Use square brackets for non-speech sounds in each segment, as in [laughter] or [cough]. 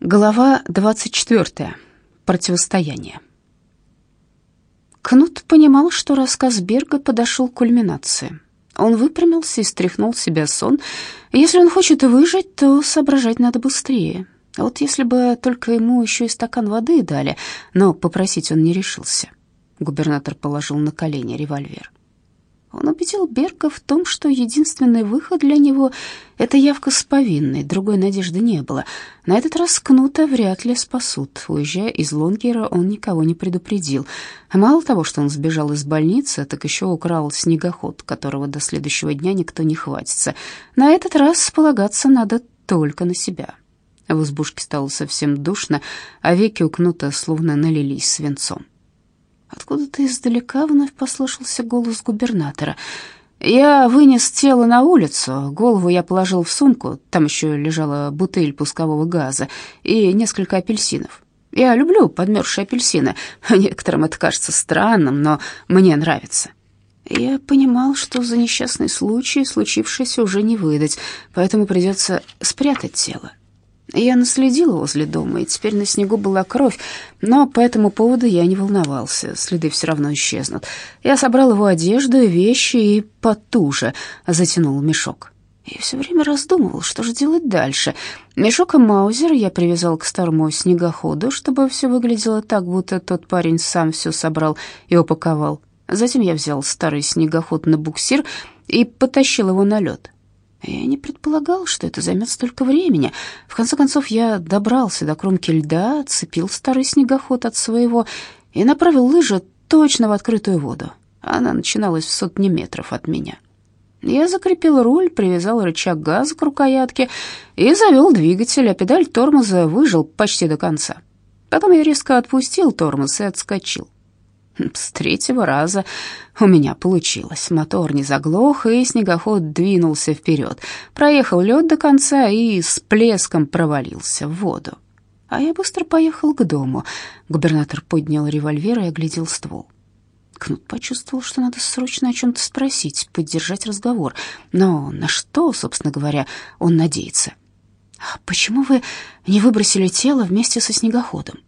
Глава 24. Противостояние. Кнут понимал, что рассказ Берга подошел к кульминации. Он выпрямился и стряхнул с себя сон. Если он хочет выжить, то соображать надо быстрее. Вот если бы только ему еще и стакан воды дали, но попросить он не решился. Губернатор положил на колени револьвер. Он убедил Берга в том, что единственный выход для него — это явка с повинной, другой надежды не было. На этот раз Кнута вряд ли спасут. Уезжая из Лонгера, он никого не предупредил. Мало того, что он сбежал из больницы, так еще украл снегоход, которого до следующего дня никто не хватится. На этот раз полагаться надо только на себя. В избушке стало совсем душно, а веки у Кнута словно налились свинцом. Откуда-то издалека вновь послышался голос губернатора. «Я вынес тело на улицу, голову я положил в сумку, там еще лежала бутыль пускового газа и несколько апельсинов. Я люблю подмерзшие апельсины, некоторым это кажется странным, но мне нравится». Я понимал, что за несчастный случай случившееся уже не выдать, поэтому придется спрятать тело. Я наследила возле дома, и теперь на снегу была кровь, но по этому поводу я не волновался, следы все равно исчезнут. Я собрал его одежду вещи и потуже затянул мешок. И все время раздумывал, что же делать дальше. Мешок и маузер я привязал к старому снегоходу, чтобы все выглядело так, будто тот парень сам все собрал и упаковал. Затем я взял старый снегоход на буксир и потащил его на лед. Я не предполагал, что это займет столько времени. В конце концов, я добрался до кромки льда, отцепил старый снегоход от своего и направил лыжи точно в открытую воду. Она начиналась в сотни метров от меня. Я закрепил руль, привязал рычаг газа к рукоятке и завел двигатель, а педаль тормоза выжил почти до конца. Потом я резко отпустил тормоз и отскочил. С третьего раза у меня получилось. Мотор не заглох, и снегоход двинулся вперед. Проехал лед до конца и с плеском провалился в воду. А я быстро поехал к дому. Губернатор поднял револьвер и оглядел ствол. Кнут почувствовал, что надо срочно о чем-то спросить, поддержать разговор. Но на что, собственно говоря, он надеется? «А «Почему вы не выбросили тело вместе со снегоходом?»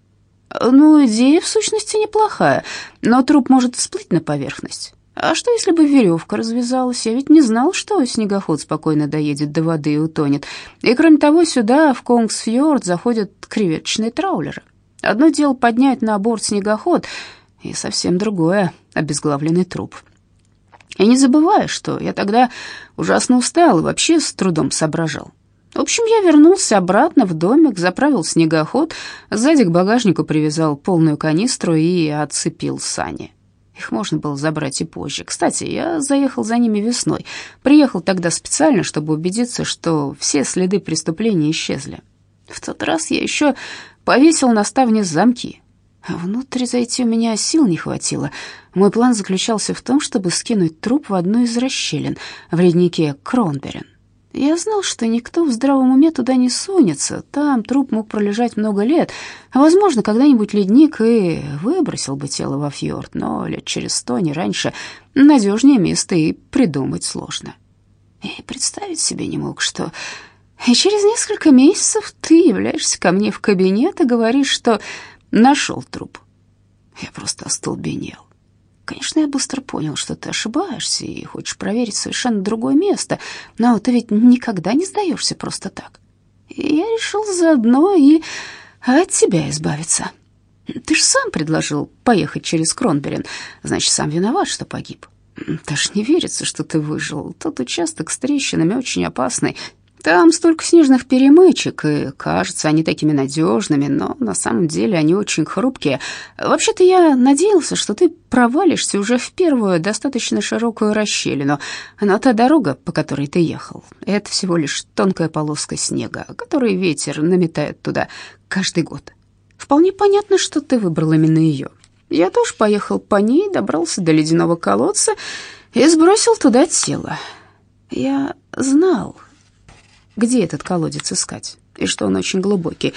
Ну, идея в сущности неплохая, но труп может всплыть на поверхность. А что, если бы веревка развязалась? Я ведь не знал, что снегоход спокойно доедет до воды и утонет. И, кроме того, сюда, в Конгсфьорд, заходят креветочные траулеры. Одно дело поднять на борт снегоход, и совсем другое — обезглавленный труп. И не забывай, что я тогда ужасно устал и вообще с трудом соображал. В общем, я вернулся обратно в домик, заправил снегоход, сзади к багажнику привязал полную канистру и отцепил сани. Их можно было забрать и позже. Кстати, я заехал за ними весной. Приехал тогда специально, чтобы убедиться, что все следы преступления исчезли. В тот раз я еще повесил на ставне замки. Внутрь зайти у меня сил не хватило. Мой план заключался в том, чтобы скинуть труп в одну из расщелин в леднике Кронберен. Я знал, что никто в здравом уме туда не сунется. Там труп мог пролежать много лет. Возможно, когда-нибудь ледник и выбросил бы тело во фьорд, но лет через сто, не раньше, надежнее место и придумать сложно. И представить себе не мог, что и через несколько месяцев ты являешься ко мне в кабинет и говоришь, что нашел труп. Я просто остолбенел. Конечно, я быстро понял, что ты ошибаешься и хочешь проверить совершенно другое место, но ты ведь никогда не сдаешься просто так. И я решил заодно и от тебя избавиться. Ты же сам предложил поехать через Кронберен, значит, сам виноват, что погиб. Даже не верится, что ты выжил. Тот участок с трещинами очень опасный, там столько снежных перемычек, и кажется, они такими надежными, но на самом деле они очень хрупкие. Вообще-то я надеялся, что ты провалишься уже в первую достаточно широкую расщелину, но та дорога, по которой ты ехал, это всего лишь тонкая полоска снега, который ветер наметает туда каждый год. Вполне понятно, что ты выбрал именно ее. Я тоже поехал по ней, добрался до ледяного колодца и сбросил туда тело. Я знал, где этот колодец искать, и что он очень глубокий.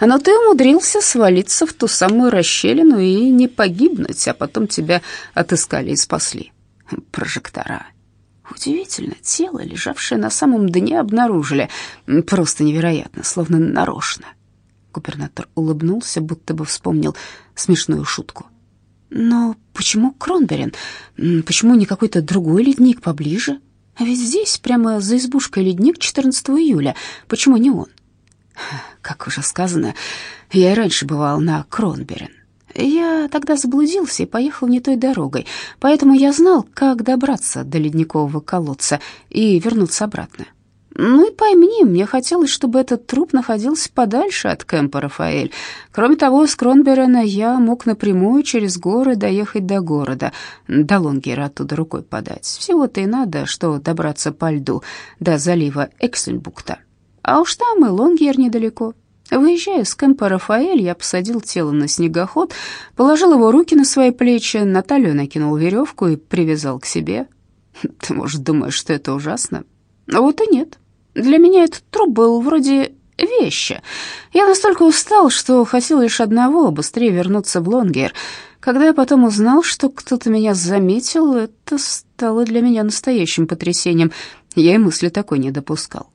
Но ты умудрился свалиться в ту самую расщелину и не погибнуть, а потом тебя отыскали и спасли. Прожектора. Удивительно, тело, лежавшее на самом дне, обнаружили. Просто невероятно, словно нарочно. Губернатор улыбнулся, будто бы вспомнил смешную шутку. Но почему Кронберин? Почему не какой-то другой ледник поближе? А ведь здесь, прямо за избушкой ледник 14 июля. Почему не он? Как уже сказано, я и раньше бывал на Кронберин. Я тогда заблудился и поехал не той дорогой, поэтому я знал, как добраться до ледникового колодца и вернуться обратно. Ну и пойми, мне хотелось, чтобы этот труп находился подальше от Кэмпа Рафаэль. Кроме того, с Кронберена я мог напрямую через горы доехать до города, до Лонгера оттуда рукой подать. Всего-то и надо, что добраться по льду до залива Эксельбукта. А уж там и Лонгер недалеко. Выезжая с Кэмпа Рафаэль, я посадил тело на снегоход, положил его руки на свои плечи, Наталью накинул веревку и привязал к себе. [laughs] Ты, может, думаешь, что это ужасно? А вот и нет. Для меня этот труп был вроде вещи. Я настолько устал, что хотел лишь одного — быстрее вернуться в Лонгер. Когда я потом узнал, что кто-то меня заметил, это стало для меня настоящим потрясением. Я и мысли такой не допускал.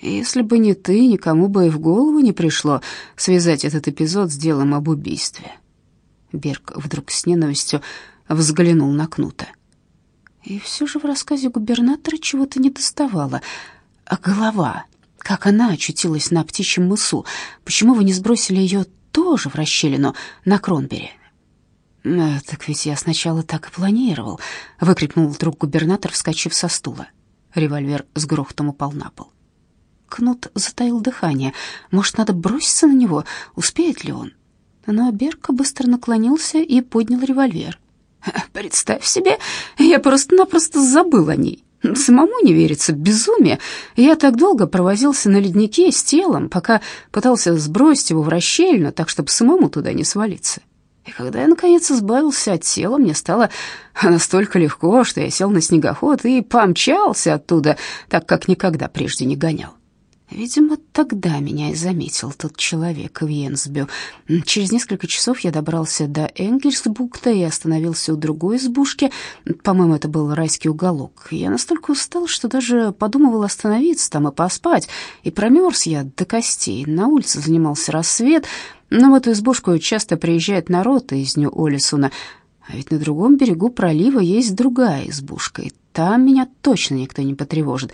Если бы не ты, никому бы и в голову не пришло связать этот эпизод с делом об убийстве. Берг вдруг с ненавистью взглянул на Кнута. И все же в рассказе губернатора чего-то не доставало — а голова, как она очутилась на птичьем мысу? Почему вы не сбросили ее тоже в расщелину на Кронбере? «А, «Так ведь я сначала так и планировал», — выкрикнул вдруг губернатор, вскочив со стула. Револьвер с грохотом упал на пол. Кнут затаил дыхание. Может, надо броситься на него? Успеет ли он? Но Берка быстро наклонился и поднял револьвер. «Представь себе, я просто-напросто забыл о ней. Самому не верится, безумие. Я так долго провозился на леднике с телом, пока пытался сбросить его в расщельну, так, чтобы самому туда не свалиться. И когда я, наконец, избавился от тела, мне стало настолько легко, что я сел на снегоход и помчался оттуда, так как никогда прежде не гонял. Видимо, тогда меня и заметил тот человек в Йенсбю. Через несколько часов я добрался до Энгельсбукта и остановился у другой избушки. По-моему, это был райский уголок. Я настолько устал, что даже подумывал остановиться там и поспать. И промерз я до костей. На улице занимался рассвет, но в эту избушку часто приезжает народ из Нью-Олисуна. А ведь на другом берегу пролива есть другая избушка, и там меня точно никто не потревожит.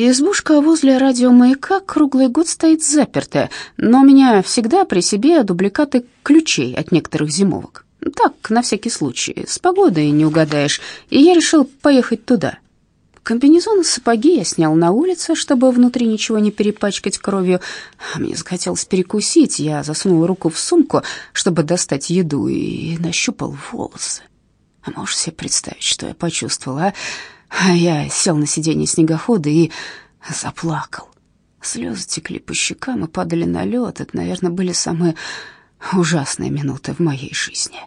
Избушка возле радиомаяка круглый год стоит запертая, но у меня всегда при себе дубликаты ключей от некоторых зимовок. Так, на всякий случай, с погодой не угадаешь, и я решил поехать туда. Комбинезон и сапоги я снял на улице, чтобы внутри ничего не перепачкать кровью. Мне захотелось перекусить, я засунул руку в сумку, чтобы достать еду, и нащупал волосы. А можешь себе представить, что я почувствовал, а? Я сел на сиденье снегохода и заплакал. Слезы текли по щекам и падали на лед. Это, наверное, были самые ужасные минуты в моей жизни.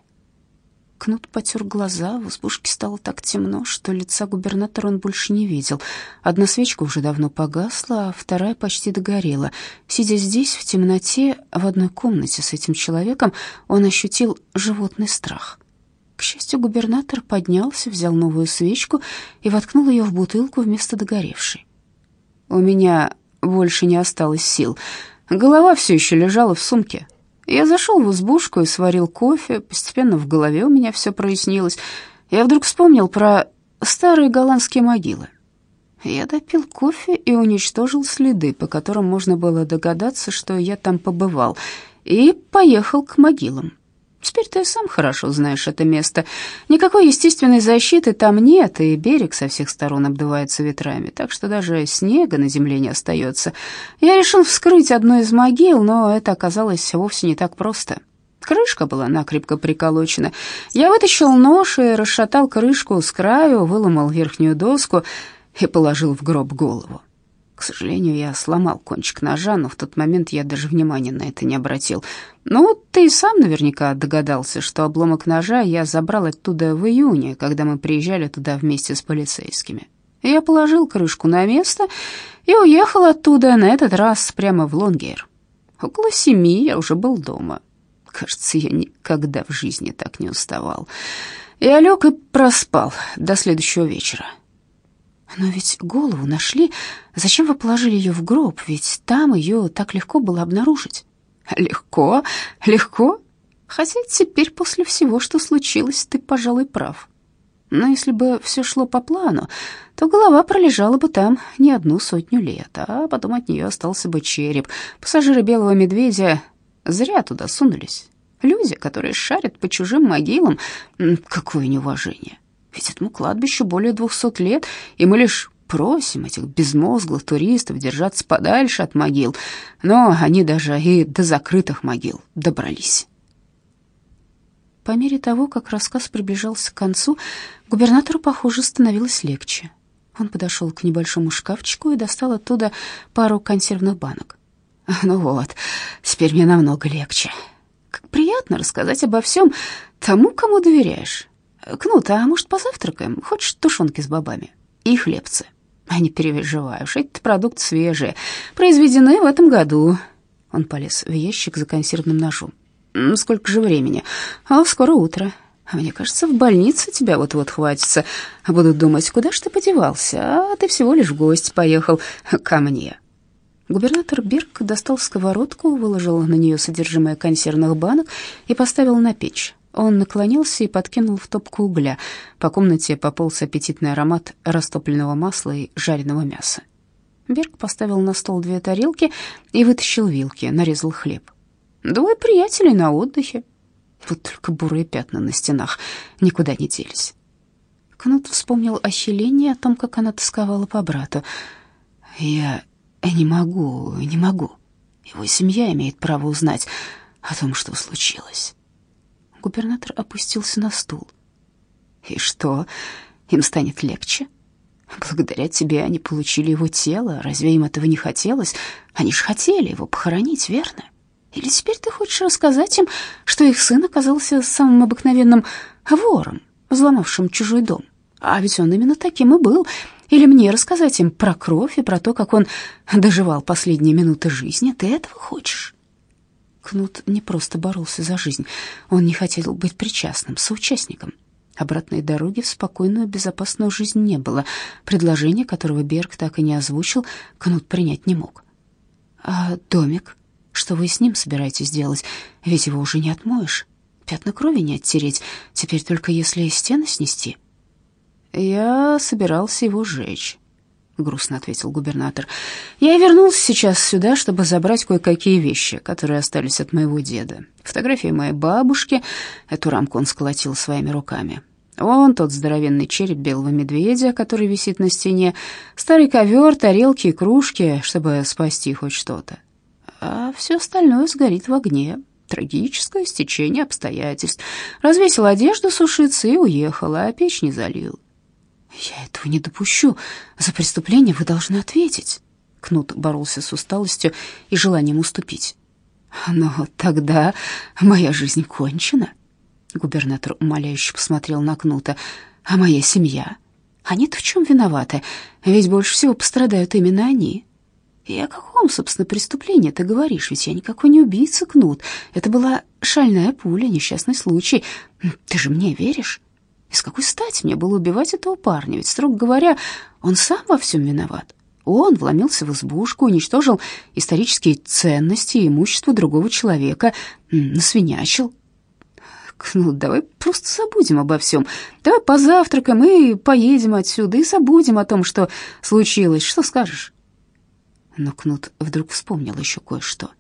Кнут потер глаза, в избушке стало так темно, что лица губернатора он больше не видел. Одна свечка уже давно погасла, а вторая почти догорела. Сидя здесь, в темноте, в одной комнате с этим человеком, он ощутил животный страх. К счастью, губернатор поднялся, взял новую свечку и воткнул ее в бутылку вместо догоревшей. У меня больше не осталось сил. Голова все еще лежала в сумке. Я зашел в избушку и сварил кофе. Постепенно в голове у меня все прояснилось. Я вдруг вспомнил про старые голландские могилы. Я допил кофе и уничтожил следы, по которым можно было догадаться, что я там побывал, и поехал к могилам. Теперь ты сам хорошо знаешь это место. Никакой естественной защиты там нет, и берег со всех сторон обдувается ветрами, так что даже снега на земле не остается. Я решил вскрыть одну из могил, но это оказалось вовсе не так просто. Крышка была накрепко приколочена. Я вытащил нож и расшатал крышку с краю, выломал верхнюю доску и положил в гроб голову. К сожалению, я сломал кончик ножа, но в тот момент я даже внимания на это не обратил. Ну, ты и сам наверняка догадался, что обломок ножа я забрал оттуда в июне, когда мы приезжали туда вместе с полицейскими. Я положил крышку на место и уехал оттуда, на этот раз прямо в Лонгейр. Около семи я уже был дома. Кажется, я никогда в жизни так не уставал. Я лег и проспал до следующего вечера. Но ведь голову нашли. Зачем вы положили ее в гроб? Ведь там ее так легко было обнаружить. Легко, легко. Хотя теперь после всего, что случилось, ты, пожалуй, прав. Но если бы все шло по плану, то голова пролежала бы там не одну сотню лет, а потом от нее остался бы череп. Пассажиры белого медведя зря туда сунулись. Люди, которые шарят по чужим могилам, какое неуважение. Ведь этому кладбищу более двухсот лет, и мы лишь просим этих безмозглых туристов держаться подальше от могил, но они даже и до закрытых могил добрались. По мере того, как рассказ приближался к концу, губернатору, похоже, становилось легче. Он подошел к небольшому шкафчику и достал оттуда пару консервных банок. «Ну вот, теперь мне намного легче. Как приятно рассказать обо всем тому, кому доверяешь. Кнут, а может, позавтракаем? Хочешь тушенки с бобами? И хлебцы?» А не переживаешь, эти продукты свежие, произведены в этом году. Он полез в ящик за консервным ножом. Сколько же времени? А скоро утро. Мне кажется, в больнице тебя вот-вот хватится. Будут думать, куда ж ты подевался, а ты всего лишь в гости поехал ко мне. Губернатор Бирк достал сковородку, выложил на нее содержимое консервных банок и поставил на печь. Он наклонился и подкинул в топку угля. По комнате пополз аппетитный аромат растопленного масла и жареного мяса. Берг поставил на стол две тарелки и вытащил вилки, нарезал хлеб. Двое приятелей на отдыхе. Вот только бурые пятна на стенах никуда не делись. Кнут вспомнил о Хелене, о том, как она тосковала по брату. «Я не могу, не могу. Его семья имеет право узнать о том, что случилось». Губернатор опустился на стул. «И что, им станет легче? Благодаря тебе они получили его тело. Разве им этого не хотелось? Они же хотели его похоронить, верно? Или теперь ты хочешь рассказать им, что их сын оказался самым обыкновенным вором, взломавшим чужой дом? А ведь он именно таким и был. Или мне рассказать им про кровь и про то, как он доживал последние минуты жизни? Ты этого хочешь?» Кнут не просто боролся за жизнь, он не хотел быть причастным, соучастником. Обратной дороги в спокойную, безопасную жизнь не было. Предложение, которого Берг так и не озвучил, Кнут принять не мог. «А домик? Что вы с ним собираетесь делать? Ведь его уже не отмоешь. Пятна крови не оттереть, теперь только если стены снести». «Я собирался его сжечь», грустно ответил губернатор. Я вернулся сейчас сюда, чтобы забрать кое-какие вещи, которые остались от моего деда. Фотографии моей бабушки, эту рамку он сколотил своими руками. Вон тот здоровенный череп белого медведя, который висит на стене, старый ковер, тарелки и кружки, чтобы спасти хоть что-то. А все остальное сгорит в огне. Трагическое стечение обстоятельств. Развесил одежду сушиться и уехал, а печь не залил. «Я этого не допущу. За преступление вы должны ответить». Кнут боролся с усталостью и желанием уступить. «Но тогда моя жизнь кончена». Губернатор умоляюще посмотрел на Кнута. «А моя семья? Они-то в чем виноваты? Ведь больше всего пострадают именно они». «И о каком, собственно, преступлении ты говоришь? Ведь я никакой не убийца, Кнут. Это была шальная пуля, несчастный случай. Ты же мне веришь?» И с какой стати мне было убивать этого парня? Ведь, строго говоря, он сам во всем виноват. Он вломился в избушку, уничтожил исторические ценности и имущество другого человека, насвинячил. Ну, давай просто забудем обо всем. Давай позавтракаем и поедем отсюда, и забудем о том, что случилось. Что скажешь?» Но Кнут вдруг вспомнил еще кое-что.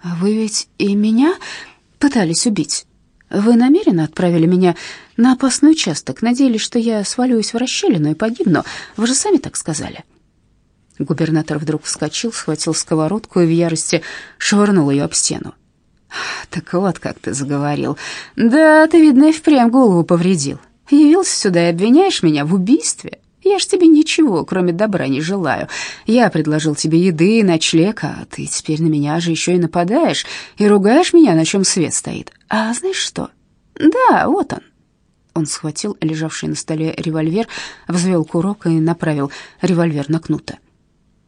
«А «Вы ведь и меня пытались убить?» Вы намеренно отправили меня на опасный участок, надеялись, что я свалюсь в расщелину и погибну. Вы же сами так сказали». Губернатор вдруг вскочил, схватил сковородку и в ярости швырнул ее об стену. «Так вот, как ты заговорил. Да, ты, видно, и впрямь голову повредил. Явился сюда и обвиняешь меня в убийстве. Я ж тебе ничего, кроме добра, не желаю. Я предложил тебе еды и ночлег, а ты теперь на меня же еще и нападаешь и ругаешь меня, на чем свет стоит. А знаешь что? Да, вот он. Он схватил лежавший на столе револьвер, взвел курок и направил револьвер на Кнута.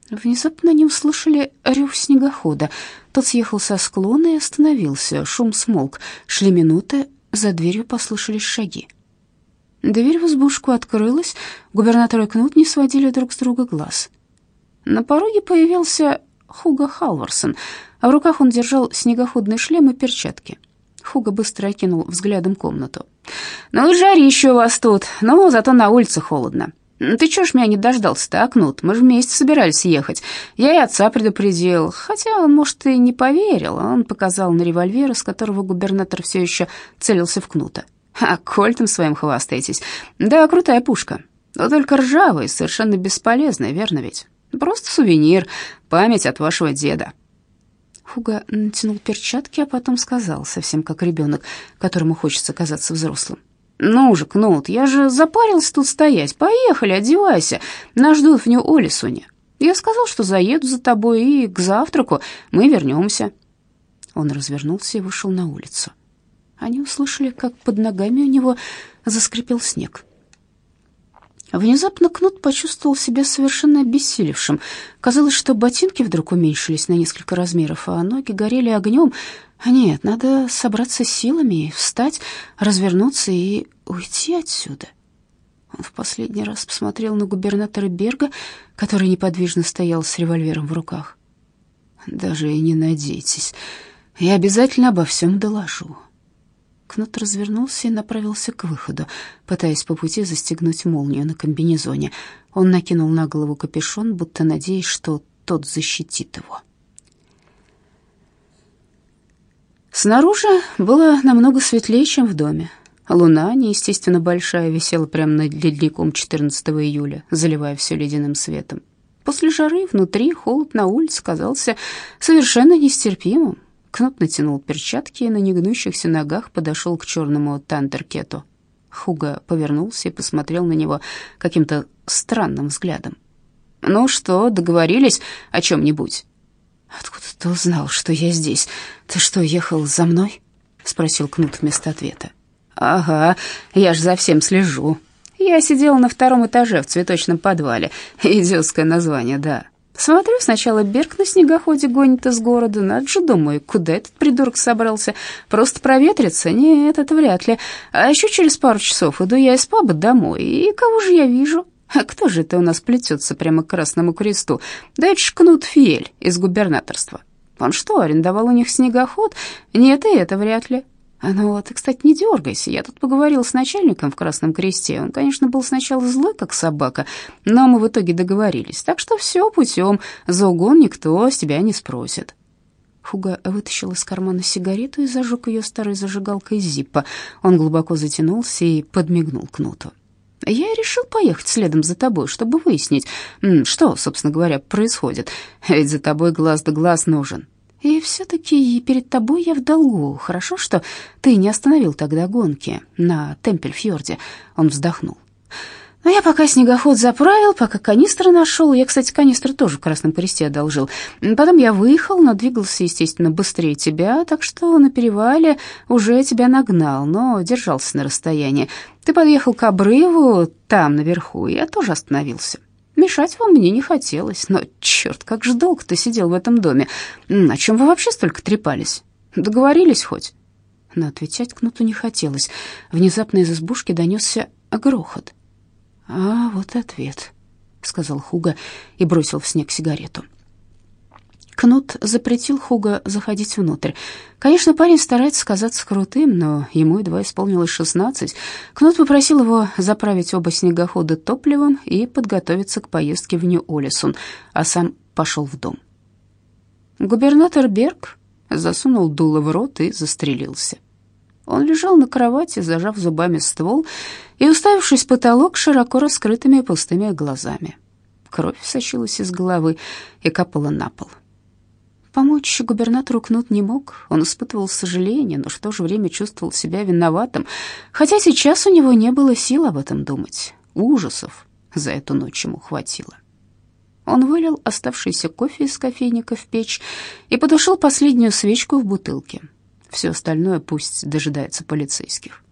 Внезапно они услышали рев снегохода. Тот съехал со склона и остановился. Шум смолк. Шли минуты, за дверью послышались шаги. Дверь в избушку открылась, губернатор и Кнут не сводили друг с друга глаз. На пороге появился Хуга Халварсон, а в руках он держал снегоходный шлем и перчатки. Хуга быстро окинул взглядом комнату. «Ну и жарище у вас тут, но зато на улице холодно. Ты чё ж меня не дождался-то, Акнут? Мы же вместе собирались ехать. Я и отца предупредил, хотя он, может, и не поверил. Он показал на револьвер, из которого губернатор все еще целился в Кнута. А кольтом своим хвастаетесь. Да, крутая пушка. Но только ржавая, совершенно бесполезная, верно ведь? Просто сувенир, память от вашего деда. Хуга натянул перчатки, а потом сказал, совсем как ребенок, которому хочется казаться взрослым. «Ну же, Кнут, я же запарился тут стоять. Поехали, одевайся. Нас ждут в Нью-Олисуне. Я сказал, что заеду за тобой, и к завтраку мы вернемся». Он развернулся и вышел на улицу. Они услышали, как под ногами у него заскрипел снег. Внезапно Кнут почувствовал себя совершенно обессилевшим. Казалось, что ботинки вдруг уменьшились на несколько размеров, а ноги горели огнем. Нет, надо собраться силами, встать, развернуться и уйти отсюда. Он в последний раз посмотрел на губернатора Берга, который неподвижно стоял с револьвером в руках. «Даже и не надейтесь. Я обязательно обо всем доложу. Кнут развернулся и направился к выходу, пытаясь по пути застегнуть молнию на комбинезоне. Он накинул на голову капюшон, будто надеясь, что тот защитит его. Снаружи было намного светлее, чем в доме. Луна, неестественно большая, висела прямо над ледником 14 июля, заливая все ледяным светом. После жары внутри холод на улице казался совершенно нестерпимым. Кнут натянул перчатки и на негнущихся ногах подошел к черному тандеркету. Хуга повернулся и посмотрел на него каким-то странным взглядом. «Ну что, договорились о чем-нибудь?» «Откуда ты узнал, что я здесь? Ты что, ехал за мной?» — спросил Кнут вместо ответа. «Ага, я ж за всем слежу. Я сидел на втором этаже в цветочном подвале. Идиотское название, да. Смотрю, сначала Берг на снегоходе гонит из города. Надо же, думаю, куда этот придурок собрался? Просто проветриться? Нет, это вряд ли. А еще через пару часов иду я из паба домой. И кого же я вижу? А кто же это у нас плетется прямо к Красному Кресту? Да это ж Кнут Фиель из губернаторства. Он что, арендовал у них снегоход? Нет, и это вряд ли. А ну, ты, кстати, не дергайся. Я тут поговорил с начальником в Красном Кресте. Он, конечно, был сначала злой, как собака, но мы в итоге договорились. Так что все путем. За угон никто с тебя не спросит. Хуга вытащил из кармана сигарету и зажег ее старой зажигалкой Зиппа. Он глубоко затянулся и подмигнул Кнуту. «Я решил поехать следом за тобой, чтобы выяснить, что, собственно говоря, происходит. Ведь за тобой глаз да глаз нужен. И все-таки перед тобой я в долгу. Хорошо, что ты не остановил тогда гонки на Темпельфьорде. Он вздохнул. Но я пока снегоход заправил, пока канистры нашел. Я, кстати, канистры тоже в Красном Кресте одолжил. Потом я выехал, но двигался, естественно, быстрее тебя, так что на перевале уже тебя нагнал, но держался на расстоянии. Ты подъехал к обрыву там, наверху, я тоже остановился. Мешать вам мне не хотелось, но черт, как же долго ты сидел в этом доме. О чем вы вообще столько трепались? Договорились хоть?» Но отвечать Кнуту не хотелось. Внезапно из избушки донесся грохот. «А вот ответ», — сказал Хуга и бросил в снег сигарету. Кнут запретил Хуга заходить внутрь. Конечно, парень старается казаться крутым, но ему едва исполнилось шестнадцать. Кнут попросил его заправить оба снегохода топливом и подготовиться к поездке в Нью-Олесун, а сам пошел в дом. Губернатор Берг засунул дуло в рот и застрелился. Он лежал на кровати, зажав зубами ствол и уставившись в потолок широко раскрытыми пустыми глазами. Кровь сочилась из головы и капала на пол. Помочь губернатору Кнут не мог. Он испытывал сожаление, но в то же время чувствовал себя виноватым, хотя сейчас у него не было сил об этом думать. Ужасов за эту ночь ему хватило. Он вылил оставшийся кофе из кофейника в печь и потушил последнюю свечку в бутылке. Все остальное пусть дожидается полицейских.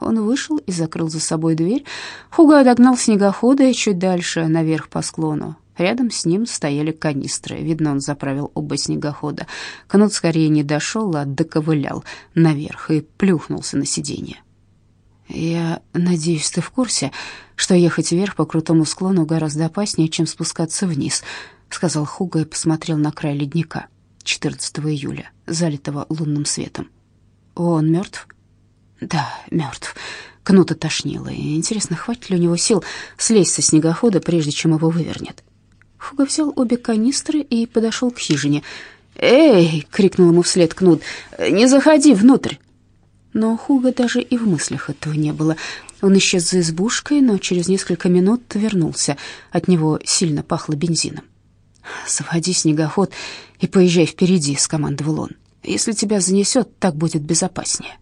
Он вышел и закрыл за собой дверь. Хуга догнал снегохода чуть дальше, наверх по склону. Рядом с ним стояли канистры. Видно, он заправил оба снегохода. Кнут скорее не дошел, а доковылял наверх и плюхнулся на сиденье. «Я надеюсь, ты в курсе, что ехать вверх по крутому склону гораздо опаснее, чем спускаться вниз», сказал Хуга и посмотрел на край ледника 14 июля, залитого лунным светом. «Он мертв?» «Да, мертв». Кнута тошнило, интересно, хватит ли у него сил слезть со снегохода, прежде чем его вывернет. Хуга взял обе канистры и подошел к хижине. «Эй!» — крикнул ему вслед Кнут. «Не заходи внутрь!» Но Хуга даже и в мыслях этого не было. Он исчез за избушкой, но через несколько минут вернулся. От него сильно пахло бензином. «Заводи снегоход и поезжай впереди», — скомандовал он. «Если тебя занесет, так будет безопаснее».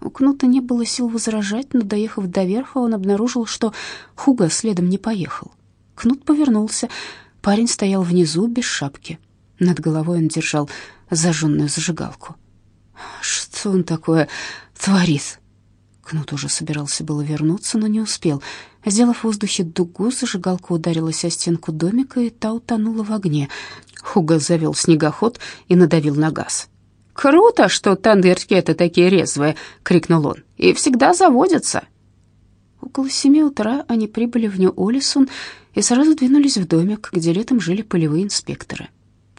У Кнута не было сил возражать, но, доехав до верха, он обнаружил, что Хуга следом не поехал. Кнут повернулся. Парень стоял внизу, без шапки. Над головой он держал зажженную зажигалку. «Что он такое творит?» Кнут уже собирался было вернуться, но не успел. Сделав в воздухе дугу, зажигалка ударилась о стенку домика, и та утонула в огне. Хуга завел снегоход и надавил на газ. «Круто, что тандырки-то такие резвые!» — крикнул он. «И всегда заводятся!» Около семи утра они прибыли в Нью-Олисон и сразу двинулись в домик, где летом жили полевые инспекторы.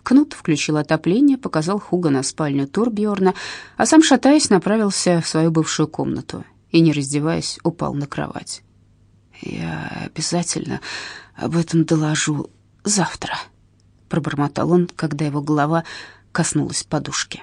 Кнут включил отопление, показал Хуга на спальню Турбьорна, а сам, шатаясь, направился в свою бывшую комнату и, не раздеваясь, упал на кровать. «Я обязательно об этом доложу завтра», — пробормотал он, когда его голова коснулась подушки.